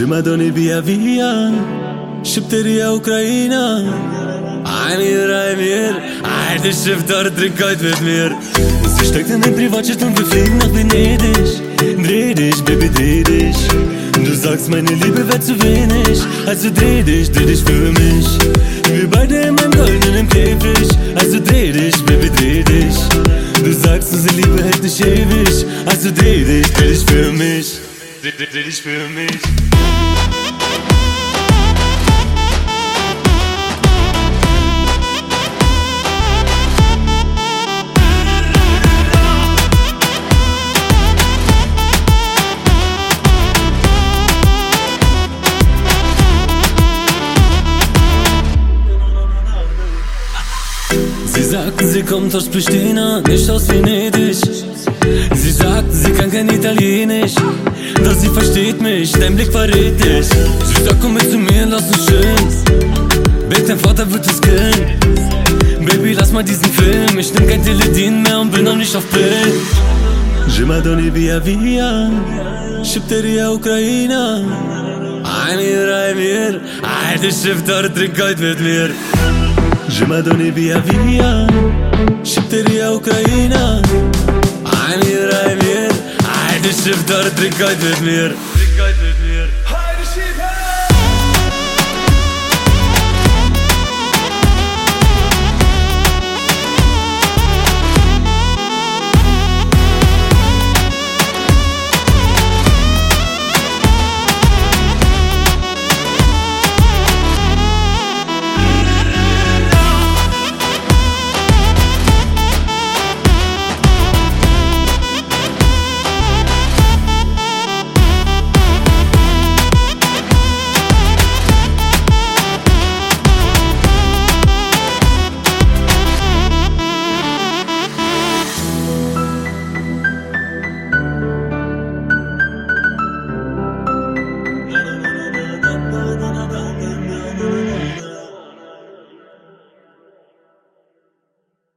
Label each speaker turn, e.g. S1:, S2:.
S1: Je m'adonne via via Shqipteria Ukraina Ajmir, ajmir Ajde Schiff dort, trink heute mit mir Sie steckt in den Privatjet und wir fliegen nach Venedig Dreh dich, Baby, dreh dich Du sagst, meine Liebe wäre zu wenig Also dreh dich, dreh dich für mich Wir beide in meinem goldenen Käfig Also dreh dich, Baby, dreh dich Du sagst, unsere Liebe hält nicht ewig Also dreh dich, dreh dich für mich dich für mich Sie sagten, sie kommt aus Pristina, nicht aus Venedig. Sie sagten, sie kann kein Italienisch, sie versteht mich, Blick verrät dich. Sagt, komm mit zu mir, lass uns schön. Babe, dein Vater wird es killen. Baby, lass mal diesen Film, ich nehm kein Teledin mehr und bin noch nicht auf Pillen. Je m'adonne via via, Shqipteria Ukraina. Ajmir, Ajmir, Ajde Schiff dort, trink heute mit mir. Je m'adonne via via Shqipteria Ukraina Ajmir, shqiptarë të rikajt vetë mirë.